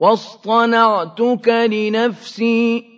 وَاصْطَنَعْتُكَ لِنَفْسِي.